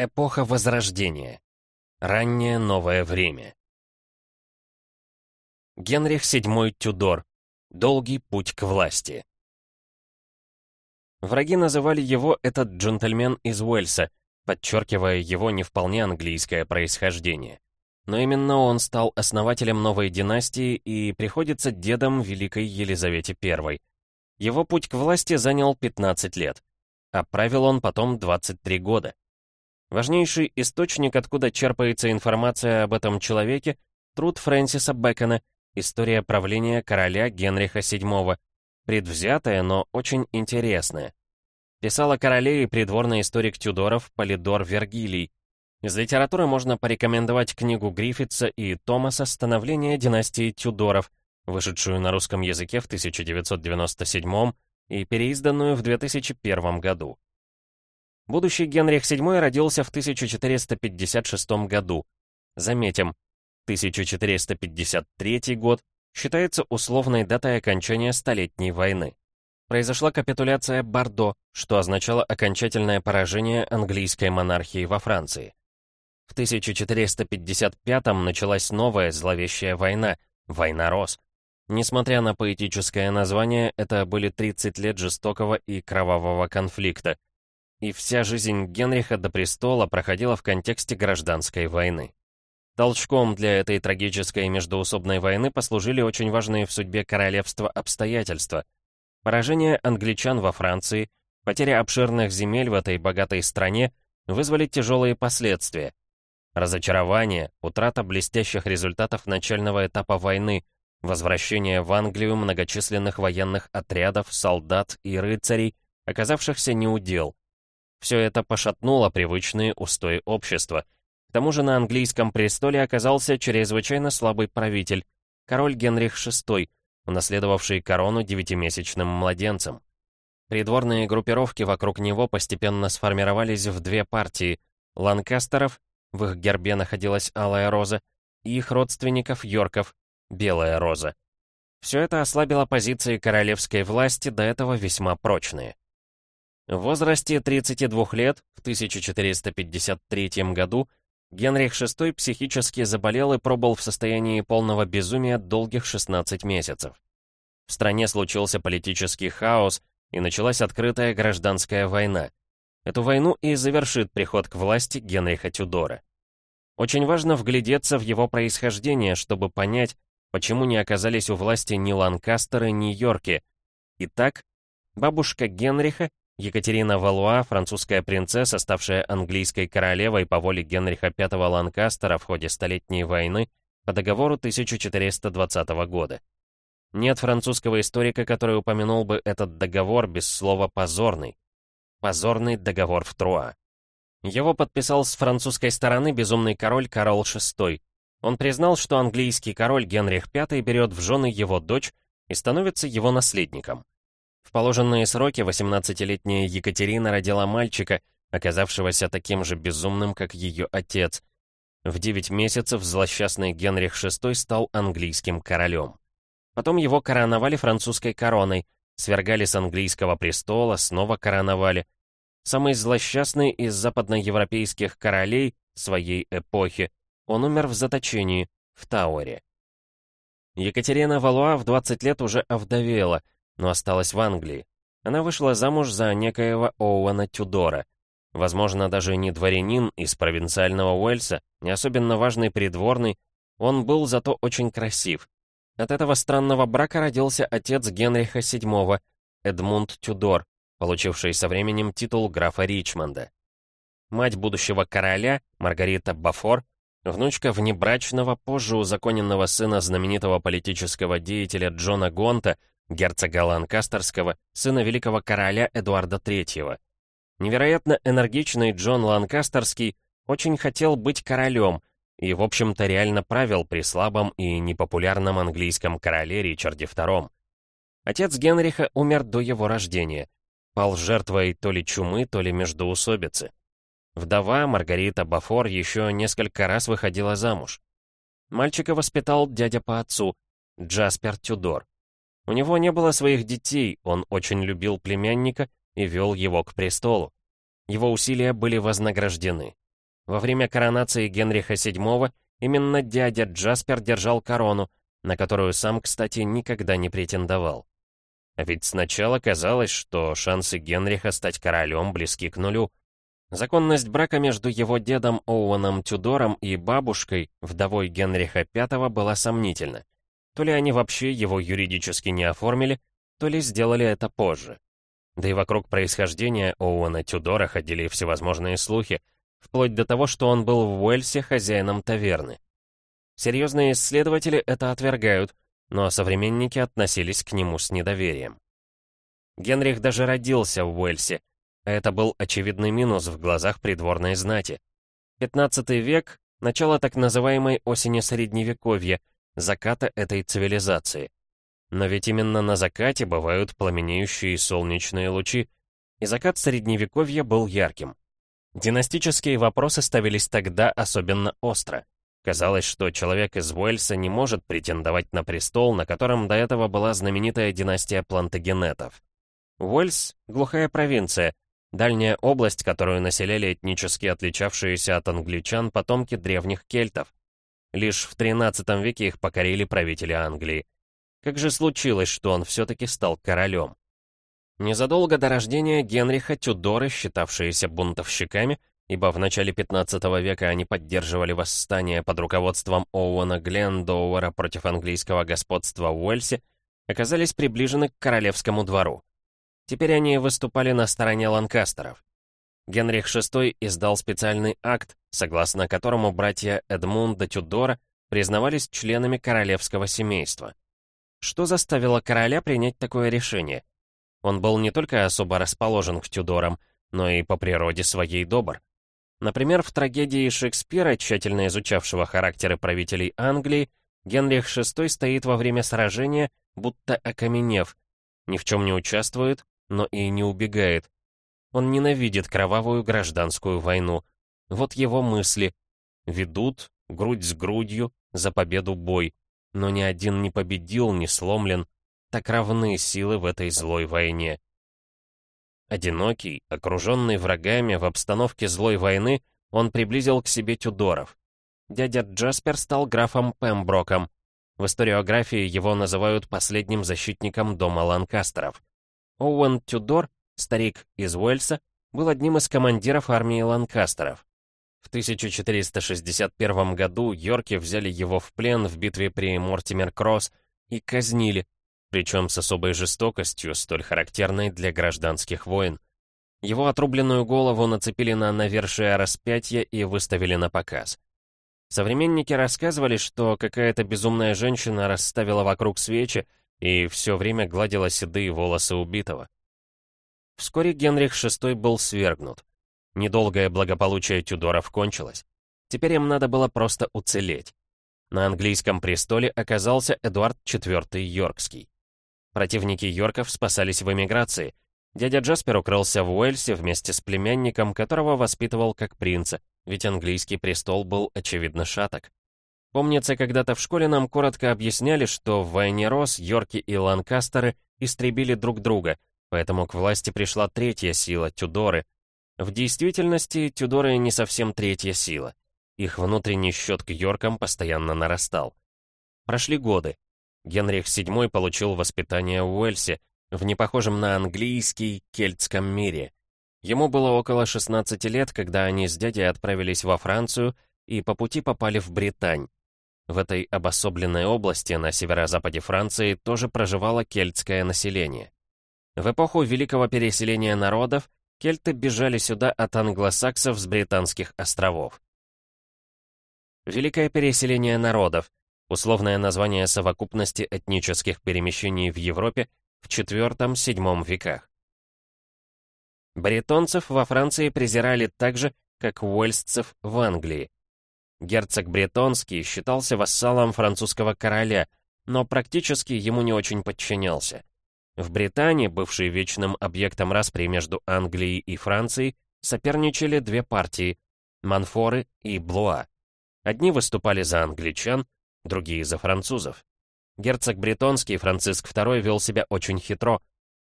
Эпоха Возрождения. Раннее новое время. Генрих VII Тюдор. Долгий путь к власти. Враги называли его этот джентльмен из Уэльса, подчеркивая его не вполне английское происхождение. Но именно он стал основателем новой династии и приходится дедом Великой Елизавете I. Его путь к власти занял 15 лет, а правил он потом 23 года. Важнейший источник, откуда черпается информация об этом человеке, труд Фрэнсиса Бэкона «История правления короля Генриха VII», предвзятая, но очень интересная. Писал о короле и придворный историк Тюдоров Полидор Вергилий. Из литературы можно порекомендовать книгу Гриффитса и Томаса «Становление династии Тюдоров», вышедшую на русском языке в 1997 и переизданную в 2001 году. Будущий Генрих VII родился в 1456 году. Заметим, 1453 год считается условной датой окончания Столетней войны. Произошла капитуляция Бордо, что означало окончательное поражение английской монархии во Франции. В 1455 началась новая зловещая война, война Рос. Несмотря на поэтическое название, это были 30 лет жестокого и кровавого конфликта, и вся жизнь Генриха до престола проходила в контексте гражданской войны. Толчком для этой трагической междоусобной войны послужили очень важные в судьбе королевства обстоятельства. Поражение англичан во Франции, потеря обширных земель в этой богатой стране вызвали тяжелые последствия. Разочарование, утрата блестящих результатов начального этапа войны, возвращение в Англию многочисленных военных отрядов, солдат и рыцарей, оказавшихся неудел, все это пошатнуло привычные устои общества. К тому же на английском престоле оказался чрезвычайно слабый правитель, король Генрих VI, унаследовавший корону девятимесячным младенцем. Придворные группировки вокруг него постепенно сформировались в две партии — Ланкастеров, в их гербе находилась алая роза, и их родственников Йорков — белая роза. Все это ослабило позиции королевской власти, до этого весьма прочные. В возрасте 32 лет, в 1453 году, Генрих VI психически заболел и пробыл в состоянии полного безумия долгих 16 месяцев. В стране случился политический хаос, и началась открытая гражданская война. Эту войну и завершит приход к власти Генриха Тюдора. Очень важно вглядеться в его происхождение, чтобы понять, почему не оказались у власти ни Ланкастеры, ни Йорки. Итак, бабушка Генриха Екатерина Валуа, французская принцесса, ставшая английской королевой по воле Генриха V Ланкастера в ходе Столетней войны по договору 1420 года. Нет французского историка, который упомянул бы этот договор без слова «позорный». Позорный договор в Труа. Его подписал с французской стороны безумный король Карл VI. Он признал, что английский король Генрих V берет в жены его дочь и становится его наследником. В положенные сроки 18-летняя Екатерина родила мальчика, оказавшегося таким же безумным, как ее отец. В 9 месяцев злосчастный Генрих VI стал английским королем. Потом его короновали французской короной, свергали с английского престола, снова короновали. Самый злосчастный из западноевропейских королей своей эпохи, он умер в заточении, в Тауэре. Екатерина Валуа в 20 лет уже овдовела — но осталась в Англии. Она вышла замуж за некоего Оуэна Тюдора. Возможно, даже не дворянин из провинциального Уэльса, не особенно важный придворный, он был зато очень красив. От этого странного брака родился отец Генриха VII, Эдмунд Тюдор, получивший со временем титул графа Ричмонда. Мать будущего короля, Маргарита Бафор, внучка внебрачного, позже узаконенного сына знаменитого политического деятеля Джона Гонта, герцога Ланкастерского, сына великого короля Эдуарда III. Невероятно энергичный Джон Ланкастерский очень хотел быть королем и, в общем-то, реально правил при слабом и непопулярном английском короле Ричарде II. Отец Генриха умер до его рождения, пал жертвой то ли чумы, то ли междоусобицы. Вдова Маргарита Бафор еще несколько раз выходила замуж. Мальчика воспитал дядя по отцу, Джаспер Тюдор. У него не было своих детей, он очень любил племянника и вел его к престолу. Его усилия были вознаграждены. Во время коронации Генриха VII именно дядя Джаспер держал корону, на которую сам, кстати, никогда не претендовал. А ведь сначала казалось, что шансы Генриха стать королем близки к нулю. Законность брака между его дедом Оуэном Тюдором и бабушкой, вдовой Генриха V, была сомнительна. То ли они вообще его юридически не оформили, то ли сделали это позже. Да и вокруг происхождения Оуэна Тюдора ходили всевозможные слухи, вплоть до того, что он был в Уэльсе хозяином таверны. Серьезные исследователи это отвергают, но современники относились к нему с недоверием. Генрих даже родился в Уэльсе, а это был очевидный минус в глазах придворной знати. 15 век — начало так называемой осени Средневековья, заката этой цивилизации. Но ведь именно на закате бывают пламенеющие солнечные лучи, и закат Средневековья был ярким. Династические вопросы ставились тогда особенно остро. Казалось, что человек из Уэльса не может претендовать на престол, на котором до этого была знаменитая династия плантагенетов. Уэльс — глухая провинция, дальняя область, которую населяли этнически отличавшиеся от англичан потомки древних кельтов. Лишь в XIII веке их покорили правители Англии. Как же случилось, что он все-таки стал королем? Незадолго до рождения Генриха Тюдоры, считавшиеся бунтовщиками, ибо в начале 15 века они поддерживали восстание под руководством Оуэна Глендоуэра против английского господства в Уэльсе, оказались приближены к королевскому двору. Теперь они выступали на стороне ланкастеров. Генрих VI издал специальный акт, согласно которому братья Эдмунда Тюдора признавались членами королевского семейства. Что заставило короля принять такое решение? Он был не только особо расположен к Тюдорам, но и по природе своей добр. Например, в трагедии Шекспира, тщательно изучавшего характеры правителей Англии, Генрих VI стоит во время сражения, будто окаменев, ни в чем не участвует, но и не убегает. Он ненавидит кровавую гражданскую войну. Вот его мысли. Ведут, грудь с грудью, за победу бой. Но ни один не победил, не сломлен. Так равны силы в этой злой войне. Одинокий, окруженный врагами в обстановке злой войны, он приблизил к себе Тюдоров. Дядя Джаспер стал графом Пемброком. В историографии его называют последним защитником дома Ланкастеров. Оуэн Тюдор, старик из Уэльса, был одним из командиров армии Ланкастеров. В 1461 году Йорки взяли его в плен в битве при Мортимер-Кросс и казнили, причем с особой жестокостью, столь характерной для гражданских войн. Его отрубленную голову нацепили на навершие распятия и выставили на показ. Современники рассказывали, что какая-то безумная женщина расставила вокруг свечи и все время гладила седые волосы убитого. Вскоре Генрих VI был свергнут. Недолгое благополучие Тюдоров кончилось. Теперь им надо было просто уцелеть. На английском престоле оказался Эдуард IV Йоркский. Противники Йорков спасались в эмиграции. Дядя Джаспер укрылся в Уэльсе вместе с племянником, которого воспитывал как принца, ведь английский престол был, очевидно, шаток. Помнится, когда-то в школе нам коротко объясняли, что в войне Рос Йорки и Ланкастеры истребили друг друга, поэтому к власти пришла третья сила — Тюдоры. В действительности, Тюдоры не совсем третья сила. Их внутренний счет к Йоркам постоянно нарастал. Прошли годы. Генрих VII получил воспитание в Уэльсе, в непохожем на английский кельтском мире. Ему было около 16 лет, когда они с дядей отправились во Францию и по пути попали в Британь. В этой обособленной области на северо-западе Франции тоже проживало кельтское население. В эпоху великого переселения народов кельты бежали сюда от англосаксов с британских островов. Великое переселение народов условное название совокупности этнических перемещений в Европе в IV-VII веках. Бретонцев во Франции презирали так же, как уэльсцев в Англии. Герцог Бретонский считался вассалом французского короля, но практически ему не очень подчинялся. В Британии, бывшей вечным объектом распри между Англией и Францией, соперничали две партии — Манфоры и Блуа. Одни выступали за англичан, другие за французов. Герцог Бретонский Франциск II вел себя очень хитро.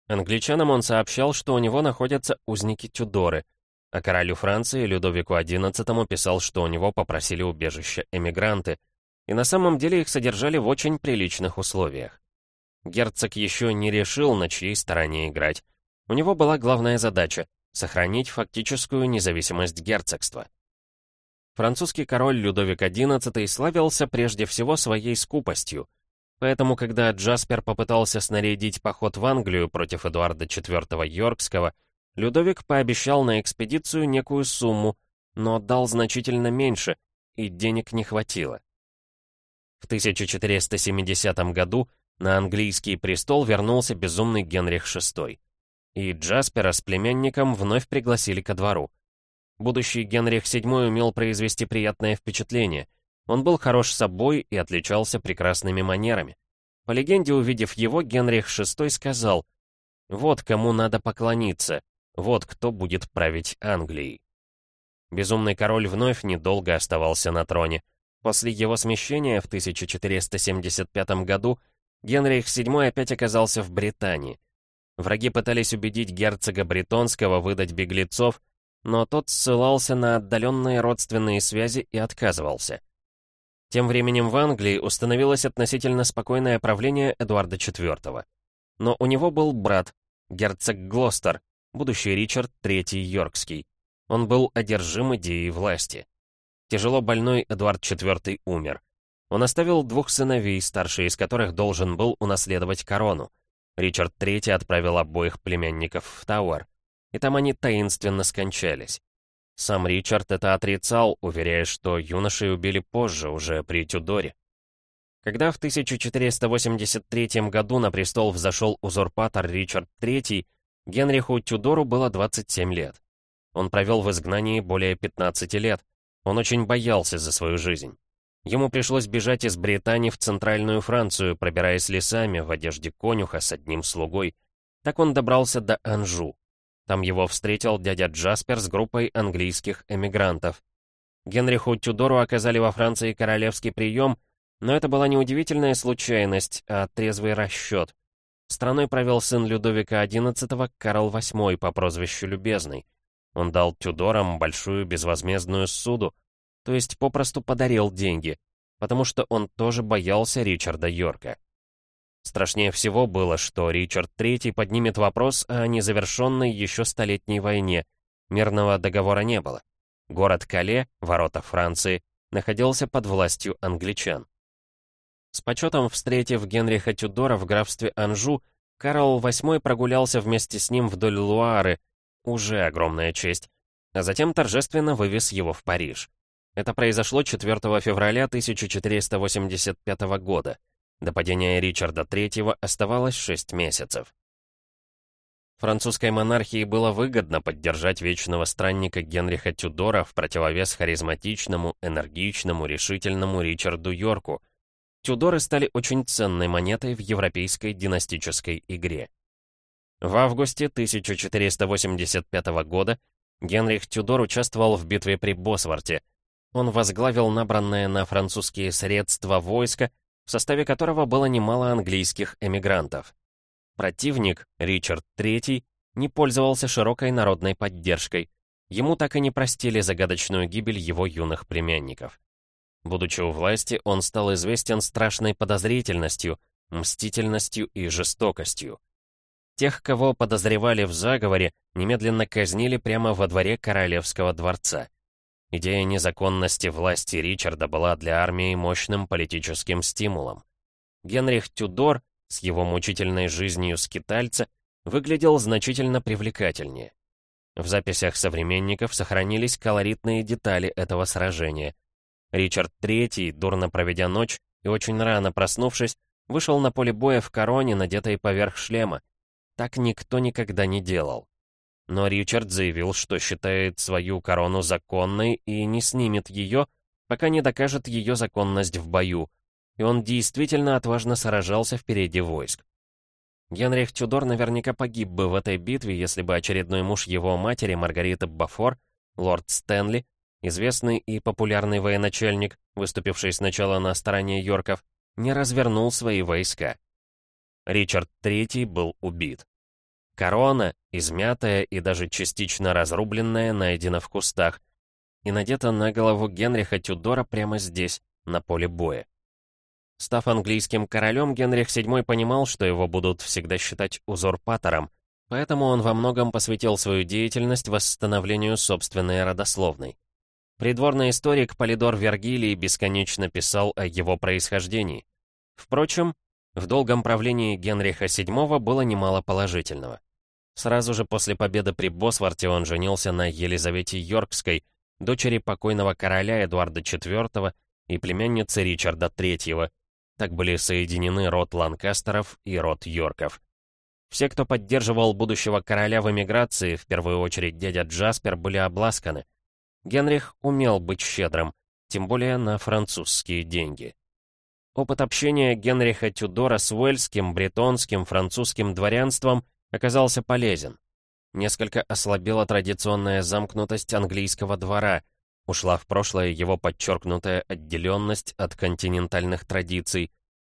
Англичанам он сообщал, что у него находятся узники Тюдоры, а королю Франции Людовику XI писал, что у него попросили убежища эмигранты, и на самом деле их содержали в очень приличных условиях. Герцог еще не решил, на чьей стороне играть. У него была главная задача — сохранить фактическую независимость герцогства. Французский король Людовик XI славился прежде всего своей скупостью, поэтому когда Джаспер попытался снарядить поход в Англию против Эдуарда IV Йоркского, Людовик пообещал на экспедицию некую сумму, но дал значительно меньше, и денег не хватило. В 1470 году на английский престол вернулся безумный Генрих VI. И Джаспера с племянником вновь пригласили ко двору. Будущий Генрих VII умел произвести приятное впечатление. Он был хорош собой и отличался прекрасными манерами. По легенде, увидев его, Генрих VI сказал, «Вот кому надо поклониться, вот кто будет править Англией. Безумный король вновь недолго оставался на троне. После его смещения в 1475 году Генрих VII опять оказался в Британии. Враги пытались убедить герцога Бретонского выдать беглецов, но тот ссылался на отдаленные родственные связи и отказывался. Тем временем в Англии установилось относительно спокойное правление Эдуарда IV. Но у него был брат, герцог Глостер, будущий Ричард III Йоркский. Он был одержим идеей власти. Тяжело больной Эдуард IV умер. Он оставил двух сыновей, старший из которых должен был унаследовать корону. Ричард III отправил обоих племянников в Тауэр, и там они таинственно скончались. Сам Ричард это отрицал, уверяя, что юношей убили позже, уже при Тюдоре. Когда в 1483 году на престол взошел узурпатор Ричард III, Генриху Тюдору было 27 лет. Он провел в изгнании более 15 лет. Он очень боялся за свою жизнь. Ему пришлось бежать из Британии в центральную Францию, пробираясь лесами в одежде конюха с одним слугой. Так он добрался до Анжу. Там его встретил дядя Джаспер с группой английских эмигрантов. Генриху Тюдору оказали во Франции королевский прием, но это была не удивительная случайность, а трезвый расчет. Страной провел сын Людовика XI Карл VIII по прозвищу Любезный. Он дал Тюдорам большую безвозмездную суду, то есть попросту подарил деньги, потому что он тоже боялся Ричарда Йорка. Страшнее всего было, что Ричард III поднимет вопрос о незавершенной еще столетней войне. Мирного договора не было. Город Кале, ворота Франции, находился под властью англичан. С почетом встретив Генриха Тюдора в графстве Анжу, Карл VIII прогулялся вместе с ним вдоль Луары, уже огромная честь, а затем торжественно вывез его в Париж. Это произошло 4 февраля 1485 года. До падения Ричарда III оставалось 6 месяцев. Французской монархии было выгодно поддержать вечного странника Генриха Тюдора в противовес харизматичному, энергичному, решительному Ричарду Йорку — Тюдоры стали очень ценной монетой в европейской династической игре. В августе 1485 года Генрих Тюдор участвовал в битве при Босворте. Он возглавил набранное на французские средства войско, в составе которого было немало английских эмигрантов. Противник, Ричард III, не пользовался широкой народной поддержкой. Ему так и не простили загадочную гибель его юных племянников. Будучи у власти, он стал известен страшной подозрительностью, мстительностью и жестокостью. Тех, кого подозревали в заговоре, немедленно казнили прямо во дворе королевского дворца. Идея незаконности власти Ричарда была для армии мощным политическим стимулом. Генрих Тюдор с его мучительной жизнью скитальца выглядел значительно привлекательнее. В записях современников сохранились колоритные детали этого сражения. Ричард III, дурно проведя ночь и очень рано проснувшись, вышел на поле боя в короне, надетой поверх шлема. Так никто никогда не делал. Но Ричард заявил, что считает свою корону законной и не снимет ее, пока не докажет ее законность в бою, и он действительно отважно сражался впереди войск. Генрих Тюдор наверняка погиб бы в этой битве, если бы очередной муж его матери, Маргарита Бафор, лорд Стэнли, Известный и популярный военачальник, выступивший сначала на стороне Йорков, не развернул свои войска. Ричард III был убит. Корона, измятая и даже частично разрубленная, найдена в кустах и надета на голову Генриха Тюдора прямо здесь, на поле боя. Став английским королем, Генрих VII понимал, что его будут всегда считать узурпатором, поэтому он во многом посвятил свою деятельность восстановлению собственной родословной. Придворный историк Полидор Вергилий бесконечно писал о его происхождении. Впрочем, в долгом правлении Генриха VII было немало положительного. Сразу же после победы при Босворте он женился на Елизавете Йоркской, дочери покойного короля Эдуарда IV и племянницы Ричарда III. Так были соединены род Ланкастеров и род Йорков. Все, кто поддерживал будущего короля в эмиграции, в первую очередь дядя Джаспер, были обласканы. Генрих умел быть щедрым, тем более на французские деньги. Опыт общения Генриха Тюдора с уэльским, бретонским, французским дворянством оказался полезен. Несколько ослабела традиционная замкнутость английского двора, ушла в прошлое его подчеркнутая отделенность от континентальных традиций.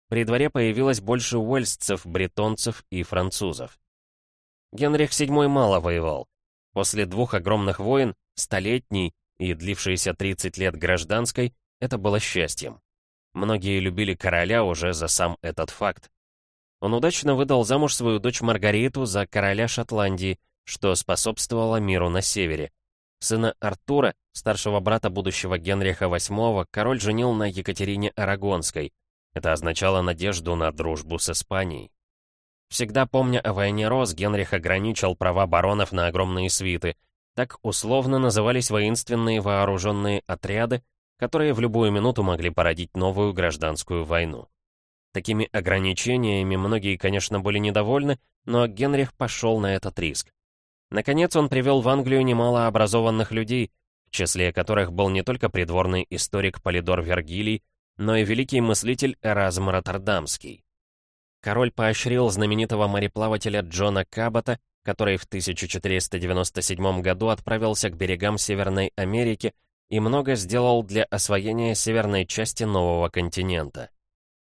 При дворе появилось больше уэльсцев, бретонцев и французов. Генрих VII мало воевал. После двух огромных войн, столетней и длившейся 30 лет гражданской, это было счастьем. Многие любили короля уже за сам этот факт. Он удачно выдал замуж свою дочь Маргариту за короля Шотландии, что способствовало миру на севере. Сына Артура, старшего брата будущего Генриха VIII, король женил на Екатерине Арагонской. Это означало надежду на дружбу с Испанией. Всегда помня о войне Роз, Генрих ограничил права баронов на огромные свиты. Так условно назывались воинственные вооруженные отряды, которые в любую минуту могли породить новую гражданскую войну. Такими ограничениями многие, конечно, были недовольны, но Генрих пошел на этот риск. Наконец он привел в Англию немало образованных людей, в числе которых был не только придворный историк Полидор Вергилий, но и великий мыслитель Эразм Роттердамский. Король поощрил знаменитого мореплавателя Джона Кабота, который в 1497 году отправился к берегам Северной Америки и много сделал для освоения северной части нового континента.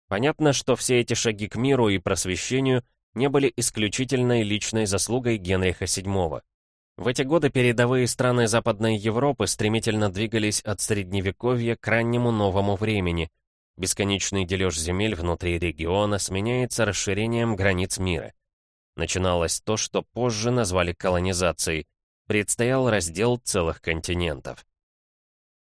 Понятно, что все эти шаги к миру и просвещению не были исключительной личной заслугой Генриха VII. В эти годы передовые страны Западной Европы стремительно двигались от Средневековья к раннему новому времени. Бесконечный дележ земель внутри региона сменяется расширением границ мира. Начиналось то, что позже назвали колонизацией. Предстоял раздел целых континентов.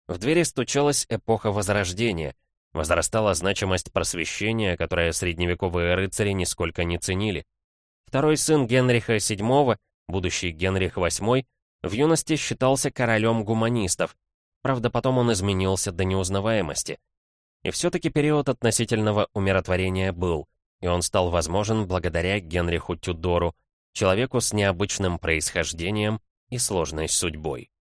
В двери стучалась эпоха Возрождения — Возрастала значимость просвещения, которое средневековые рыцари нисколько не ценили. Второй сын Генриха VII, будущий Генрих VIII, в юности считался королем гуманистов. Правда, потом он изменился до неузнаваемости. И все-таки период относительного умиротворения был, и он стал возможен благодаря Генриху Тюдору, человеку с необычным происхождением и сложной судьбой.